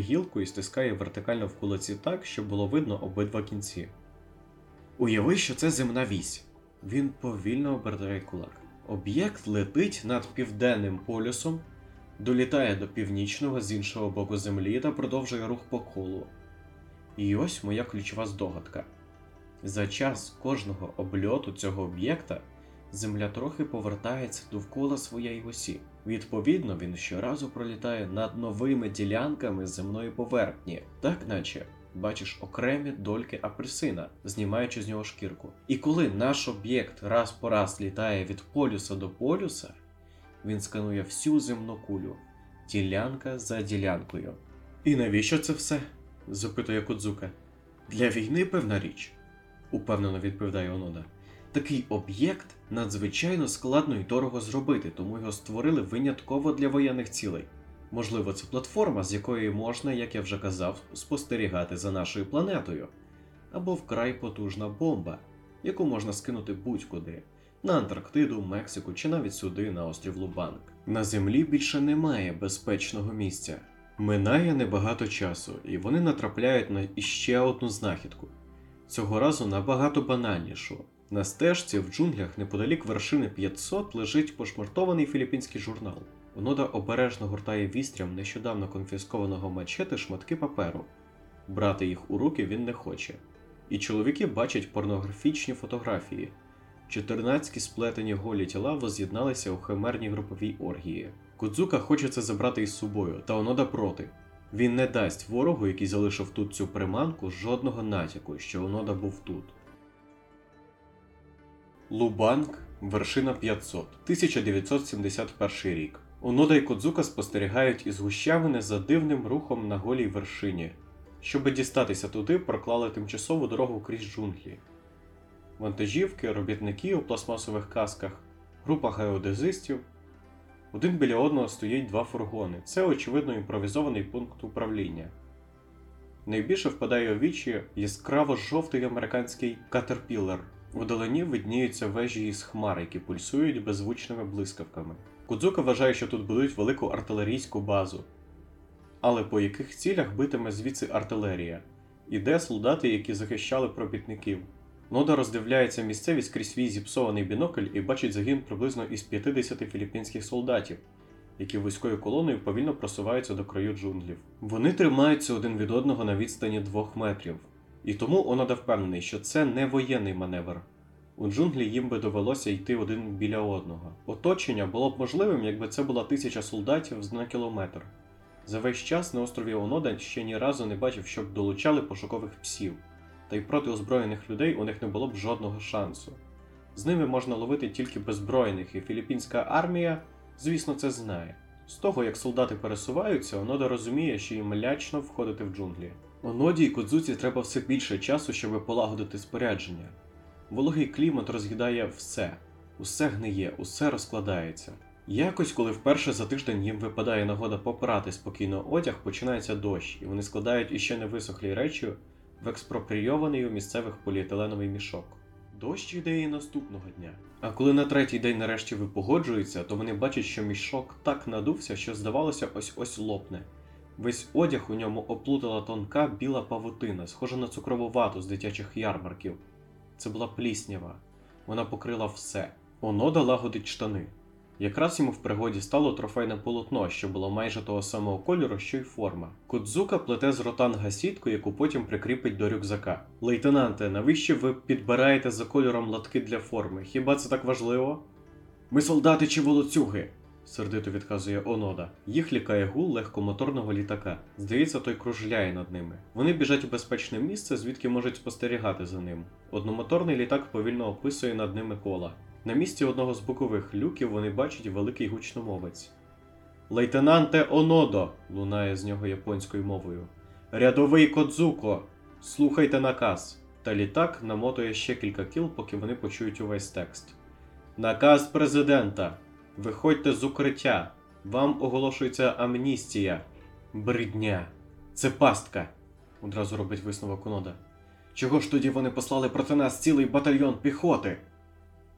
гілку і стискає вертикально в кулаці так, щоб було видно обидва кінці. Уяви, що це земна вісь. Він повільно обертає кулак. Об'єкт летить над південним полюсом, долітає до північного з іншого боку землі та продовжує рух по колу. І ось моя ключова здогадка. За час кожного обльоту цього об'єкта Земля трохи повертається довкола своєї осі. Відповідно, він щоразу пролітає над новими ділянками земної поверхні, так наче бачиш окремі дольки апельсина, знімаючи з нього шкірку. І коли наш об'єкт раз по раз літає від полюса до полюса, він сканує всю земну кулю, ділянка за ділянкою. І навіщо це все? запитує Кудзука. Для війни певна річ, упевнено відповідає Онода. Такий об'єкт надзвичайно складно і дорого зробити, тому його створили винятково для воєнних цілей. Можливо, це платформа, з якої можна, як я вже казав, спостерігати за нашою планетою, або вкрай потужна бомба, яку можна скинути будь-куди на Антарктиду, Мексику чи навіть сюди на острів Лубанк. На землі більше немає безпечного місця. Минає небагато часу, і вони натрапляють на іще одну знахідку. Цього разу набагато банальнішу. На стежці в джунглях неподалік вершини 500 лежить пошмартований філіппінський журнал. Онода обережно гуртає вістрям нещодавно конфіскованого мачети шматки паперу. Брати їх у руки він не хоче. І чоловіки бачать порнографічні фотографії. Чотирнацькі сплетені голі тіла воз'єдналися у химерній груповій оргії. Кудзука хоче це забрати із собою, та Онода проти. Він не дасть ворогу, який залишив тут цю приманку, жодного натяку, що Онода був тут. Лубанк, вершина 500, 1971 рік. Онода і Кодзука спостерігають із гущавини за дивним рухом на голій вершині. Щоби дістатися туди, проклали тимчасову дорогу крізь джунглі. Вантажівки, робітники у пластмасових касках, група геодезистів. Один біля одного стоїть два фургони. Це, очевидно, імпровізований пункт управління. Найбільше впадає у вічі яскраво жовтий американський катерпілер. Вдалині видніються вежі із хмар, які пульсують беззвучними блискавками. Кудзука вважає, що тут будують велику артилерійську базу. Але по яких цілях битиме звідси артилерія? І де солдати, які захищали пробітників? Нода роздивляється місцевість крізь свій зіпсований бінокль і бачить загін приблизно із 50 філіппінських солдатів, які вузькою колоною повільно просуваються до краю джунглів. Вони тримаються один від одного на відстані двох метрів, і тому Онода впевнений, що це не воєнний маневр. У джунглі їм би довелося йти один біля одного. Оточення було б можливим, якби це була тисяча солдатів на кілометр. За весь час на острові Онода ще ні разу не бачив, щоб долучали пошукових псів, та й проти озброєних людей у них не було б жодного шансу. З ними можна ловити тільки беззброєних, і філіппінська армія, звісно, це знає. З того, як солдати пересуваються, Онода розуміє, що їм лячно входити в джунглі. Оноді і Кодзуці треба все більше часу, щоб полагодити спорядження. Вологий клімат роз'їдає все, усе гниє, усе розкладається. Якось, коли вперше за тиждень їм випадає нагода попрати спокійно одяг, починається дощ, і вони складають іще не висохлі речі в експропрійований у місцевих поліетиленовий мішок. Дощ йде і наступного дня. А коли на третій день нарешті ви погоджуються, то вони бачать, що мішок так надувся, що здавалося, ось ось лопне. Весь одяг у ньому оплутала тонка біла павутина, схожа на цукрову вату з дитячих ярмарків. Це була пліснява. Вона покрила все. Онода лагодить штани. Якраз йому в пригоді стало трофейне полотно, що було майже того самого кольору, що й форма. Кудзука плете з ротанга сітку, яку потім прикріпить до рюкзака. Лейтенанте, навіщо ви підбираєте за кольором латки для форми? Хіба це так важливо? Ми солдати чи волоцюги? Сердито відказує Онода. Їх лікає гул легкомоторного літака. Здається, той кружляє над ними. Вони біжать у безпечне місце, звідки можуть спостерігати за ним. Одномоторний літак повільно описує над ними кола. На місці одного з бокових люків вони бачать великий гучномовець. Лейтенанте Онодо! лунає з нього японською мовою. Рядовий Кодзуко! Слухайте наказ. Та літак намотує ще кілька кіл, поки вони почують увесь текст. Наказ президента. Виходьте з укриття. Вам оголошується амністія. Бридня. Це пастка. Одразу робить висновок Онода. Чого ж тоді вони послали проти нас цілий батальйон піхоти?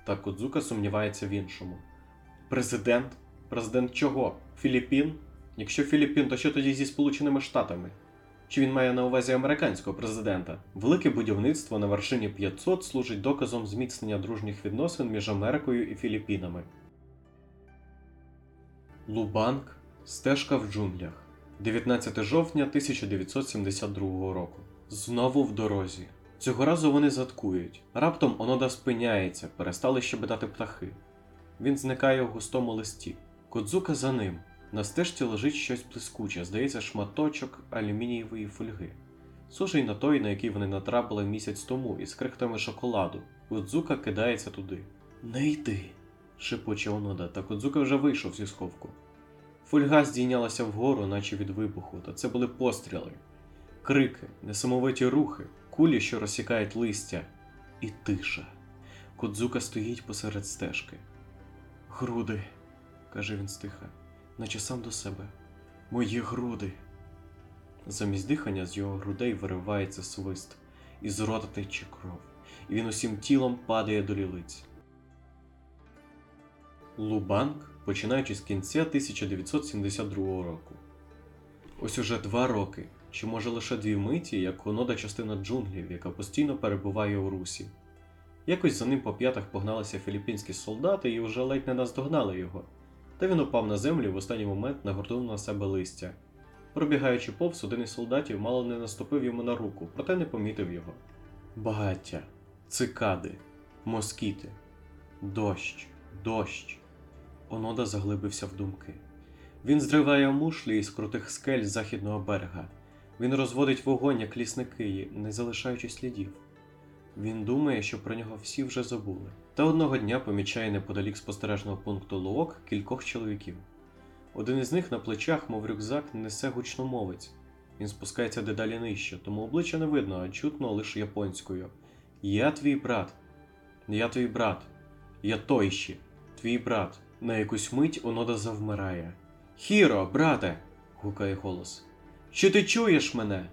Та Кодзука сумнівається в іншому. Президент? Президент чого? Філіппін? Якщо Філіппін, то що тоді зі Сполученими Штатами? Чи він має на увазі американського президента? Велике будівництво на вершині 500 служить доказом зміцнення дружніх відносин між Америкою і Філіппінами. Лубанг Стежка в джунглях. 19 жовтня 1972 року. Знову в дорозі. Цього разу вони заткують. Раптом Онода спиняється, перестали щебетати птахи. Він зникає в густому листі. Кодзука за ним. На стежці лежить щось блискуче, здається, шматочок алюмінієвої фольги. Схожий на той, на який вони натрапили місяць тому із крихтами шоколаду. Кодзука кидається туди. Не йди, шепоче Онода, та Кодзука вже вийшов зі сховку. Фольга здійнялася вгору, наче від вибуху, та це були постріли, крики, несамовиті рухи, кулі, що розсікають листя, і тиша. Кодзука стоїть посеред стежки. Груди, каже він стиха, наче сам до себе. Мої груди. Замість дихання з його грудей виривається свист, і з рота тече кров, і він усім тілом падає до лілиць. Лубанг, починаючи з кінця 1972 року. Ось уже два роки, чи може лише дві миті, як Онода частина джунглів, яка постійно перебуває у русі. Якось за ним по п'ятах погналися філіппінські солдати і вже ледь не наздогнали його, та він упав на землю в останній момент нагорнув на себе листя. Пробігаючи повз, один із солдатів мало не наступив йому на руку, проте не помітив його. Багаття, цикади, москіти, дощ, дощ. Онода заглибився в думки. Він зриває мушлі із крутих скель західного берега. Він розводить вогонь, як лісники, не залишаючи слідів. Він думає, що про нього всі вже забули. Та одного дня помічає неподалік спостережного пункту Луок кількох чоловіків. Один із них на плечах, мов рюкзак, несе гучномовець. Він спускається дедалі нижче, тому обличчя не видно, а чутно лише японською. Я твій брат. Я твій брат. Я тойші. Твій брат. На якусь мить Онода завмирає. Хіро, брате. гукає голос. Чи ти чуєш мене?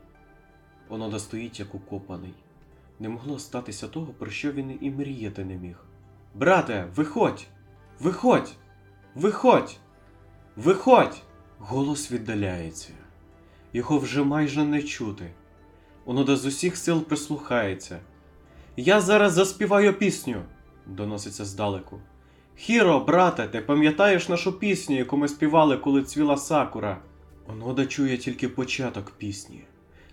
Онода стоїть як укопаний. Не могло статися того, про що він і мріяти не міг. Брате, виходь! Виходь! Виходь! Виходь! Голос віддаляється. Його вже майже не чути. Онода з усіх сил прислухається. Я зараз заспіваю пісню, доноситься здалеку. Хіро, брате, ти пам'ятаєш нашу пісню, яку ми співали, коли цвіла сакура? Онода чує тільки початок пісні,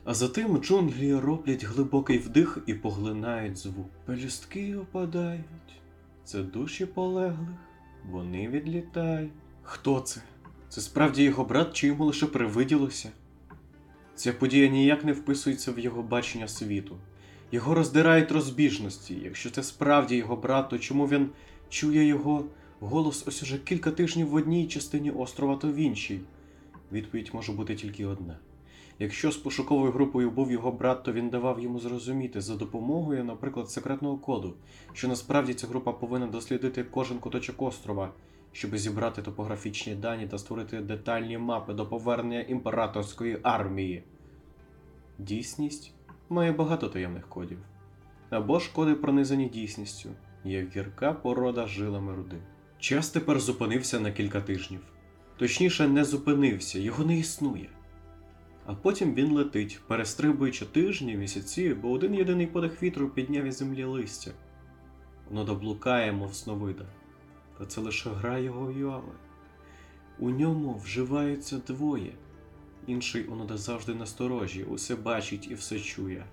а затим джунглі роблять глибокий вдих і поглинають звук. Пелюстки опадають, це душі полеглих, вони відлітають. Хто це? Це справді його брат, чи йому лише привиділося? Ця подія ніяк не вписується в його бачення світу. Його роздирають розбіжності. Якщо це справді його брат, то чому він чує його голос ось уже кілька тижнів в одній частині острова, то в іншій? Відповідь може бути тільки одна. Якщо з пошуковою групою був його брат, то він давав йому зрозуміти за допомогою, наприклад, секретного коду, що насправді ця група повинна дослідити кожен куточок острова, щоб зібрати топографічні дані та створити детальні мапи до повернення імператорської армії. Дійсність має багато таємних кодів. Або ж коди пронизані дійсністю, є гірка порода жилами руди. Час тепер зупинився на кілька тижнів. Точніше, не зупинився, його не існує. А потім він летить, перестрибуючи тижні, місяці, бо один єдиний подих вітру підняв із землі листя. Воно доблукає, мов сновида. Та це лише гра його уяви. У ньому вживаються двоє. Інший онода завжди насторожі, усе бачить і все чує.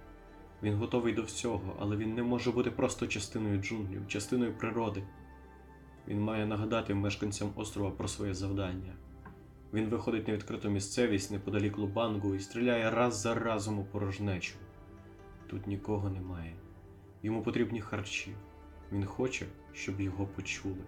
Він готовий до всього, але він не може бути просто частиною джунглів, частиною природи. Він має нагадати мешканцям острова про своє завдання. Він виходить на відкриту місцевість неподалік Лубангу і стріляє раз за разом у порожнечу. Тут нікого немає. Йому потрібні харчі. Він хоче, щоб його почули.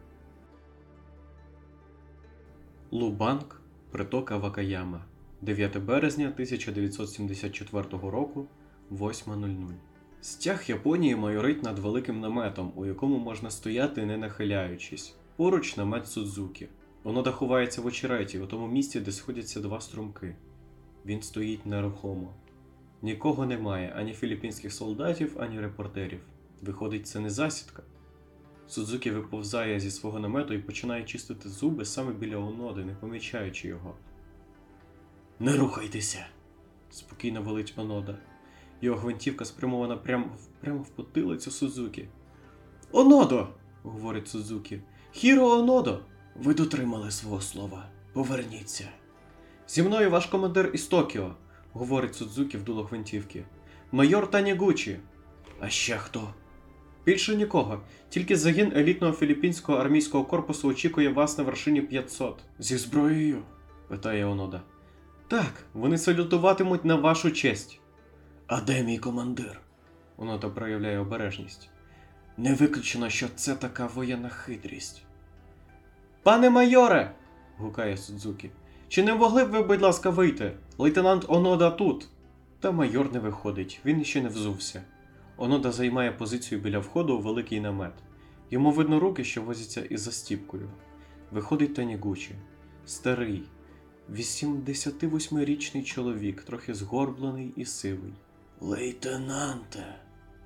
Лубанг, притока Вакаяма, 9 березня 1974 року, 8.00. Стяг Японії майорить над великим наметом, у якому можна стояти не нахиляючись. Поруч намет Судзукі. Воно дахувається в очереті, у тому місці, де сходяться два струмки. Він стоїть нерухомо. Нікого немає, ані філіппінських солдатів, ані репортерів. Виходить, це не засідка. Судзукі виповзає зі свого намету і починає чистити зуби саме біля оноди, не помічаючи його. Не рухайтеся, спокійно велить Онода. Його гвинтівка спрямована прямо, в- прямо в потилицю Сузукі. Онодо! говорить Сузукі. Хіро Онодо! Ви дотримали свого слова. Поверніться. Зі мною ваш командир із Токіо, говорить Судзукі в дуло гвинтівки. Майор Танігучі. А ще хто? Більше нікого. Тільки загін елітного філіппінського армійського корпусу очікує вас на вершині 500. Зі зброєю? питає Онода. Так, вони салютуватимуть на вашу честь. А де мій командир? Онода проявляє обережність. Не виключено, що це така воєнна хитрість. Пане майоре. гукає Судзукі. Чи не могли б ви, будь ласка, вийти? Лейтенант Онода тут. Та майор не виходить, він ще не взувся. Онода займає позицію біля входу у великий намет. Йому видно руки, що возяться із застіпкою. Виходить Танігучі. Старий, 88-річний чоловік, трохи згорблений і сивий. Лейтенанте,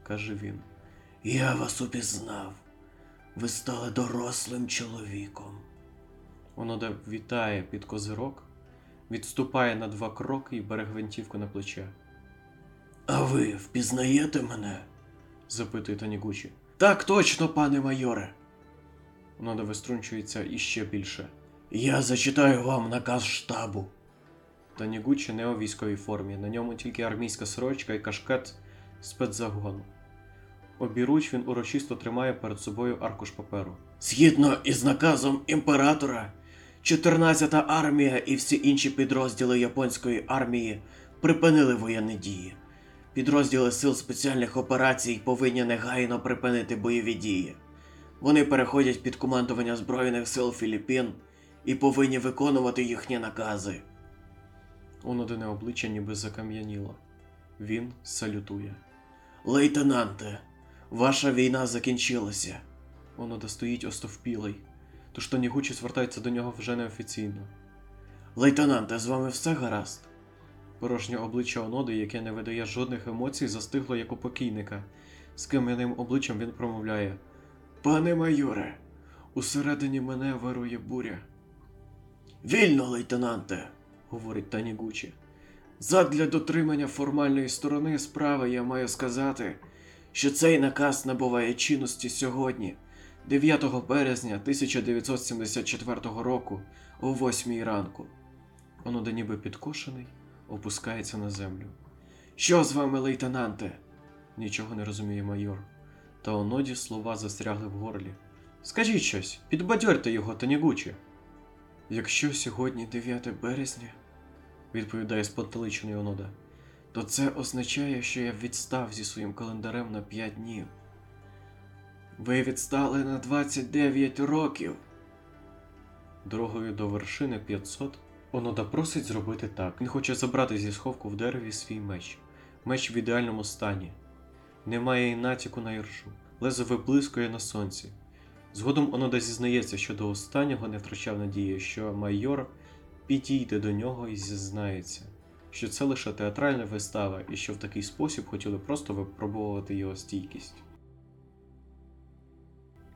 каже він, я вас упізнав. Ви стали дорослим чоловіком. Онода вітає під козирок, відступає на два кроки і бере гвинтівку на плече. А ви впізнаєте мене? запитує Танігучі. Так точно, пане майоре. Онода виструнчується іще більше. Я зачитаю вам наказ штабу. Танігучі не у військовій формі, на ньому тільки армійська сорочка і кашкет спецзагону. Обіруч він урочисто тримає перед собою аркуш паперу. Згідно із наказом імператора, 14-та армія і всі інші підрозділи японської армії припинили воєнні дії. Підрозділи сил спеціальних операцій повинні негайно припинити бойові дії. Вони переходять під командування Збройних сил Філіппін і повинні виконувати їхні накази. Онодине обличчя ніби закам'яніло. Він салютує. Лейтенанте, ваша війна закінчилася. Онода стоїть остовпілий, тож Танігучі звертається до нього вже неофіційно. Лейтенанте, з вами все гаразд? Порожнє обличчя Оноди, яке не видає жодних емоцій, застигло як у покійника. З кам'яним обличчям він промовляє: Пане майоре, усередині мене вирує буря. Вільно, лейтенанте, говорить Танігучі. Задля дотримання формальної сторони справи я маю сказати, що цей наказ набуває чинності сьогодні, 9 березня 1974 року, о 8 ранку. Онода ніби підкошений, опускається на землю. Що з вами, лейтенанте? Нічого не розуміє майор. Та оноді слова застрягли в горлі. Скажіть щось, підбадьорте його, Танігучі. Якщо сьогодні 9 березня, відповідає спантеличений Онода, то це означає, що я відстав зі своїм календарем на 5 днів. Ви відстали на 29 років. Дорогою до вершини 500 Онода просить зробити так. Він хоче забрати зі сховку в дереві свій меч. Меч в ідеальному стані. Немає і натяку на іржу. Лезо виблискує на сонці. Згодом Онода зізнається, що до останнього не втрачав надії, що майор підійде до нього і зізнається, що це лише театральна вистава і що в такий спосіб хотіли просто випробовувати його стійкість.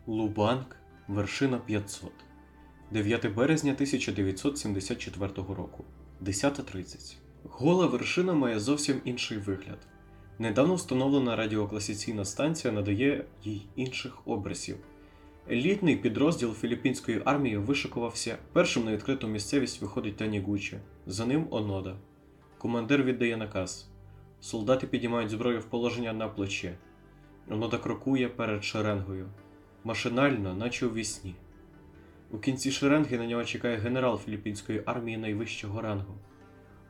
Лубанк, вершина 500. 9 березня 1974 року, 10.30. Гола вершина має зовсім інший вигляд. Недавно встановлена радіокласиційна станція надає їй інших образів. Елітний підрозділ філіппінської армії вишикувався. Першим на відкриту місцевість виходить Танігучі, за ним Онода. Командир віддає наказ. Солдати підіймають зброю в положення на плече. Онода крокує перед шеренгою. Машинально, наче у вісні. У кінці шеренги на нього чекає генерал філіппінської армії найвищого рангу.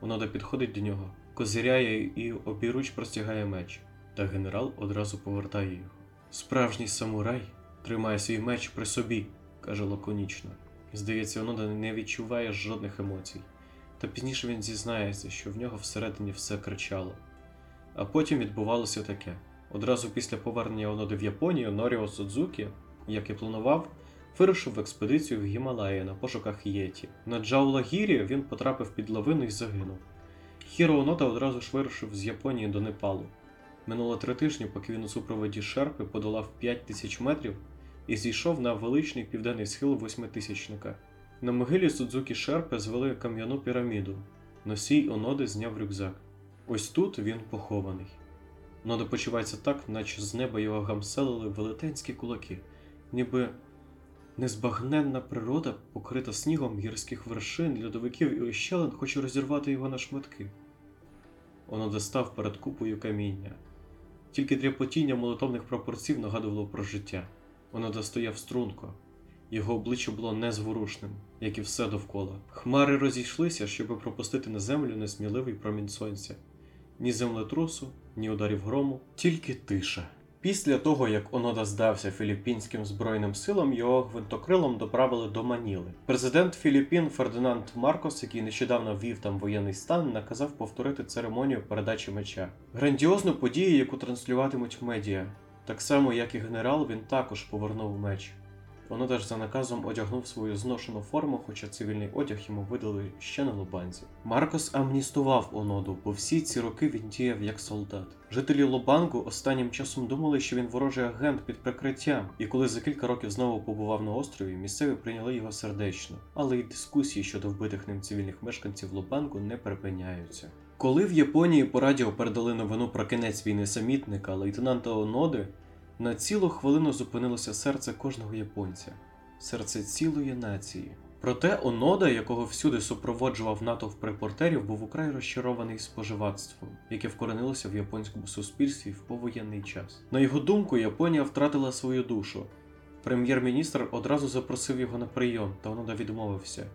Онода підходить до нього, козиряє і обіруч простягає меч, та генерал одразу повертає його. Справжній самурай тримає свій меч при собі, каже лаконічно. І здається, Онода не відчуває жодних емоцій. Та пізніше він зізнається, що в нього всередині все кричало. А потім відбувалося таке. Одразу після повернення Оноди в Японію Норіо Судзукі, як і планував, вирушив в експедицію в Гімалаї на пошуках Єті. На Джаулагірі він потрапив під лавину і загинув. Хіро Онода одразу ж вирушив з Японії до Непалу. Минуло три тижні, поки він у супроводі Шерпи подолав 5 тисяч метрів і зійшов на величний південний схил восьмитисячника. На могилі Судзукі Шерпи звели кам'яну піраміду. Носій Оноди зняв рюкзак. Ось тут він похований. Нода почувається так, наче з неба його гамселили велетенські кулаки, ніби незбагненна природа, покрита снігом гірських вершин, льодовиків і ощелин, хоче розірвати його на шматки. Онода став перед купою каміння. Тільки дряпотіння молотовних пропорців нагадувало про життя. Онода стояв струнко. Його обличчя було незворушним, як і все довкола. Хмари розійшлися, щоб пропустити на землю несміливий промінь сонця. Ні землетрусу, ні ударів грому, тільки тиша. Після того, як Онода здався філіппінським збройним силам, його гвинтокрилом доправили до Маніли. Президент Філіппін Фердинанд Маркос, який нещодавно ввів там воєнний стан, наказав повторити церемонію передачі меча. Грандіозну подію, яку транслюватимуть медіа. Так само, як і генерал, він також повернув меч. Онода ж за наказом одягнув свою зношену форму, хоча цивільний одяг йому видали ще на Лобанзі. Маркос амністував Оноду, бо всі ці роки він діяв як солдат. Жителі Лобангу останнім часом думали, що він ворожий агент під прикриттям, і коли за кілька років знову побував на острові, місцеві прийняли його сердечно. Але й дискусії щодо вбитих ним цивільних мешканців Лобангу не припиняються. Коли в Японії по радіо передали новину про кінець війни самітника лейтенанта Оноди, на цілу хвилину зупинилося серце кожного японця, серце цілої нації. Проте Онода, якого всюди супроводжував натовп репортерів, був украй розчарований споживацтвом, яке вкоренилося в японському суспільстві в повоєнний час. На його думку, Японія втратила свою душу. Прем'єр-міністр одразу запросив його на прийом, та Онода відмовився.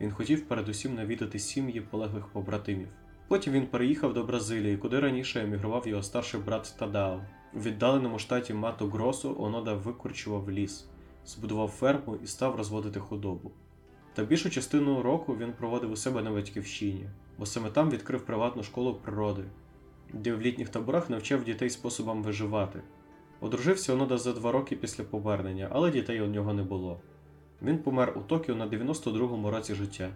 Він хотів передусім навідати сім'ї полеглих побратимів. Потім він переїхав до Бразилії, куди раніше емігрував його старший брат Тадао. У віддаленому штаті Мато Гросу Онода викорчував ліс, збудував ферму і став розводити худобу. Та більшу частину року він проводив у себе на батьківщині, бо саме там відкрив приватну школу природи, де в літніх таборах навчав дітей способам виживати. Одружився Онода за два роки після повернення, але дітей у нього не було. Він помер у Токіо на 92-му році життя.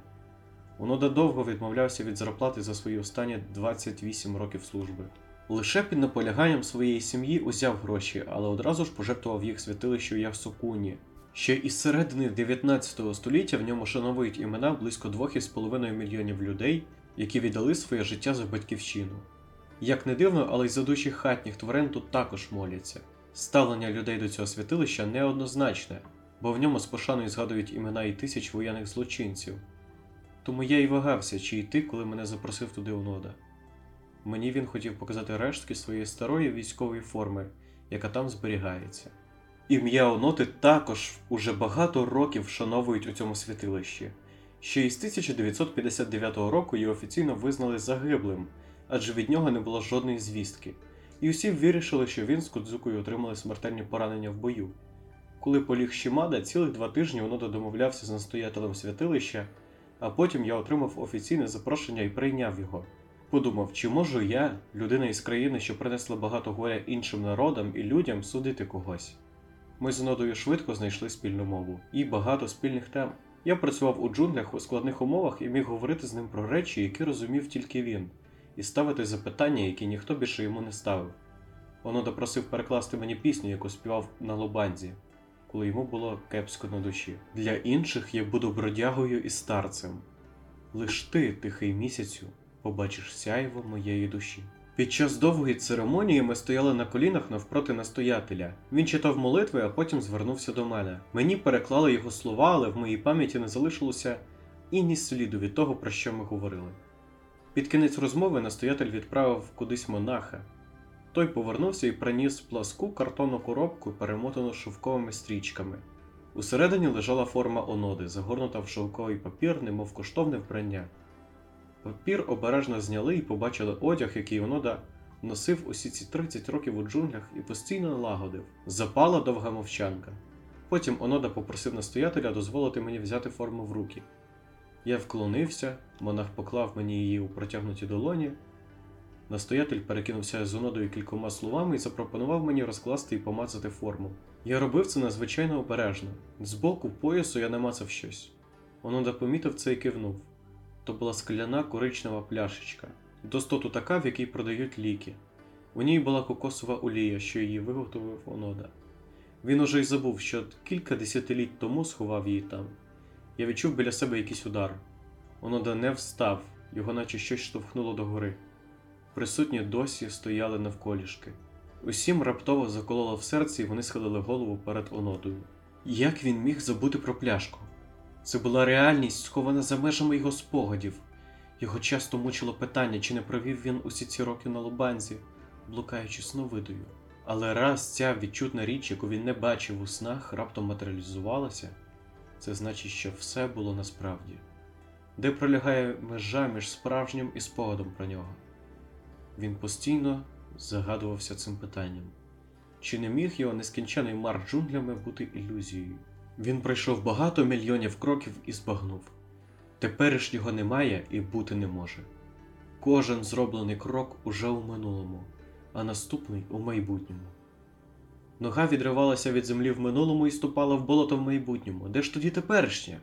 Онода довго відмовлявся від зарплати за свої останні 28 років служби. Лише під наполяганням своєї сім'ї узяв гроші, але одразу ж пожертвував їх святилищу Ясукуні. Ще із середини 19 століття в ньому шановують імена близько 2,5 мільйонів людей, які віддали своє життя за батьківщину. Як не дивно, але й за душі хатніх тварин тут також моляться. Ставлення людей до цього святилища неоднозначне, бо в ньому з пошаною згадують імена і тисяч воєнних злочинців. Тому я й вагався, чи йти, коли мене запросив туди Онода. Мені він хотів показати рештки своєї старої військової форми, яка там зберігається. Ім'я Оноти також уже багато років вшановують у цьому святилищі. Ще із 1959 року її офіційно визнали загиблим, адже від нього не було жодної звістки, і усі вирішили, що він з Кудзукою отримали смертельні поранення в бою. Коли поліг Шімада, цілих два тижні Онода домовлявся з настоятелем святилища, а потім я отримав офіційне запрошення і прийняв його. Подумав, чи можу я, людина із країни, що принесла багато горя іншим народам і людям, судити когось. Ми з Онодою швидко знайшли спільну мову і багато спільних тем. Я працював у джунглях у складних умовах і міг говорити з ним про речі, які розумів тільки він, і ставити запитання, які ніхто більше йому не ставив. Онода просив перекласти мені пісню, яку співав на Лобанзі, коли йому було кепсько на душі. Для інших я буду бродягою і старцем. Лиш ти, тихий місяцю, побачиш сяйво моєї душі. Під час довгої церемонії ми стояли на колінах навпроти настоятеля. Він читав молитви, а потім звернувся до мене. Мені переклали його слова, але в моїй пам'яті не залишилося і ні сліду від того, про що ми говорили. Під кінець розмови настоятель відправив кудись монаха. Той повернувся і приніс пласку картонну коробку, перемотану шовковими стрічками. Усередині лежала форма оноди, загорнута в шовковий папір, немов коштовне вбрання. Папір обережно зняли і побачили одяг, який Онода носив усі ці 30 років у джунглях і постійно лагодив. Запала довга мовчанка. Потім Онода попросив настоятеля дозволити мені взяти форму в руки. Я вклонився, монах поклав мені її у протягнуті долоні. Настоятель перекинувся з Онодою кількома словами і запропонував мені розкласти і помацати форму. Я робив це надзвичайно обережно. Збоку поясу я намацав щось. Онода помітив це і кивнув. То була скляна коричнева пляшечка, достоту така, в якій продають ліки. У ній була кокосова олія, що її виготовив Онода. Він уже й забув, що кілька десятиліть тому сховав її там. Я відчув біля себе якийсь удар. Онода не встав, його наче щось штовхнуло догори. Присутні досі стояли навколішки. Усім раптово закололо в серці, і вони схилили голову перед онодою. Як він міг забути про пляшку? Це була реальність, схована за межами його спогадів. Його часто мучило питання, чи не провів він усі ці роки на лубанзі, блукаючи сновидою. Але раз ця відчутна річ, яку він не бачив у снах, раптом матеріалізувалася, це значить, що все було насправді. Де пролягає межа між справжнім і спогадом про нього? Він постійно загадувався цим питанням. Чи не міг його нескінчений мар джунглями бути ілюзією? Він пройшов багато мільйонів кроків і збагнув. Теперішнього немає і бути не може. Кожен зроблений крок уже у минулому, а наступний у майбутньому. Нога відривалася від землі в минулому і ступала в болото в майбутньому. Де ж тоді теперішнє?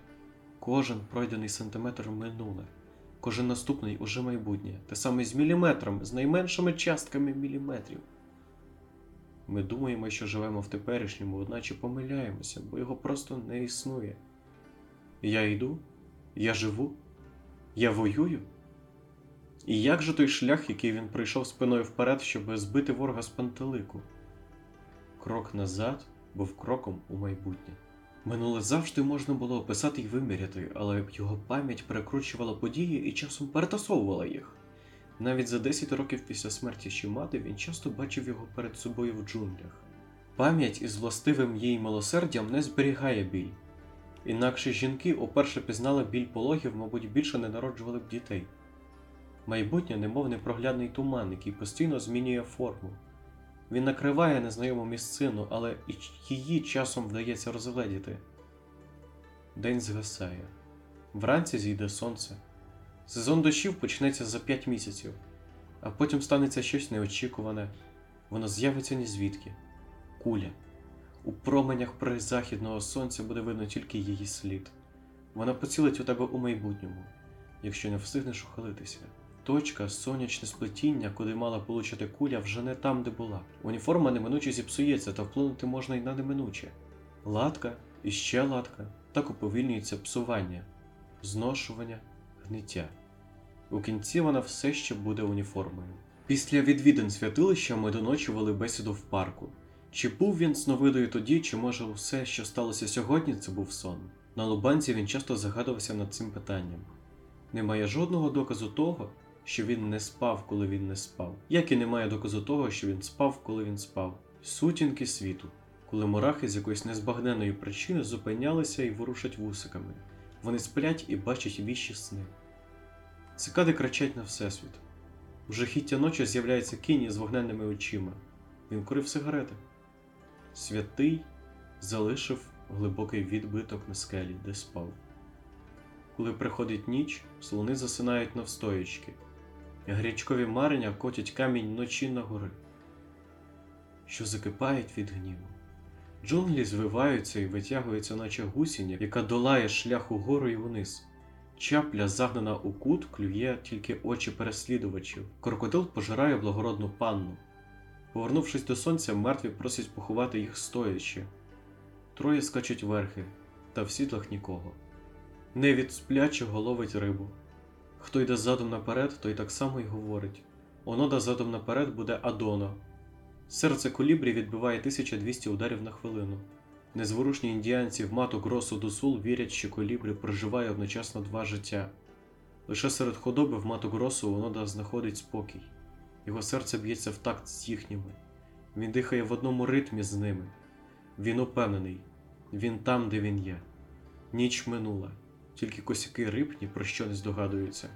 Кожен пройдений сантиметр минуле, кожен наступний уже майбутнє, те саме з міліметрами, з найменшими частками міліметрів. Ми думаємо, що живемо в теперішньому, одначе помиляємося, бо його просто не існує. Я йду, я живу, я воюю. І як же той шлях, який він пройшов спиною вперед, щоб збити ворога з пантелику? Крок назад був кроком у майбутнє. Минуле завжди можна було описати й виміряти, але його пам'ять перекручувала події і часом перетасовувала їх. Навіть за 10 років після смерті Шімади він часто бачив його перед собою в джунглях. Пам'ять із властивим їй милосердям не зберігає біль. Інакше жінки уперше пізнали біль пологів, мабуть, більше не народжували б дітей. Майбутнє немов непроглядний туман, який постійно змінює форму. Він накриває незнайому місцину, але і її часом вдається розгледіти. День згасає. Вранці зійде сонце. Сезон дощів почнеться за 5 місяців, а потім станеться щось неочікуване. Воно з'явиться ні звідки. Куля. У променях призахідного сонця буде видно тільки її слід. Вона поцілить у тебе у майбутньому, якщо не встигнеш ухилитися. Точка, сонячне сплетіння, куди мала получити куля, вже не там, де була. Уніформа неминуче зіпсується, та вплинути можна й на неминуче. Латка і ще латка. Так уповільнюється псування, зношування, гниття. У кінці вона все ще буде уніформою. Після відвідин святилища ми доночували бесіду в парку. Чи був він сновидою тоді, чи може усе, що сталося сьогодні, це був сон? На Лубанці він часто загадувався над цим питанням. Немає жодного доказу того, що він не спав, коли він не спав, як і немає доказу того, що він спав, коли він спав. Сутінки світу, коли мурахи з якоїсь незбагненної причини зупинялися і ворушать вусиками. Вони сплять і бачать віщі сни. Цикади кричать на всесвіт. У жахіття ночі з'являється кінь із вогненними очима. Він курив сигарети. Святий залишив глибокий відбиток на скелі, де спав. Коли приходить ніч, слони засинають навстоячки, і гарячкові марення котять камінь ночі на гори, що закипають від гніву. Джунглі звиваються і витягуються, наче гусіння, яка долає шлях угору і вниз. Чапля, загнана у кут, клює тільки очі переслідувачів. Крокодил пожирає благородну панну. Повернувшись до сонця, мертві просять поховати їх стоячи. Троє скачуть верхи, та в сідлах нікого. Невід сплячого ловить рибу. Хто йде задом наперед, той так само й говорить. Онода задом наперед буде Адона. Серце колібрі відбиває 1200 ударів на хвилину. Незворушні індіанці в мату Гросу до Сул вірять, що колібрі проживає одночасно два життя. Лише серед худоби в мату Гросу Онода знаходить спокій. Його серце б'ється в такт з їхніми. Він дихає в одному ритмі з ними. Він упевнений, він там, де він є. Ніч минула, тільки косяки риб ні про що не здогадуються.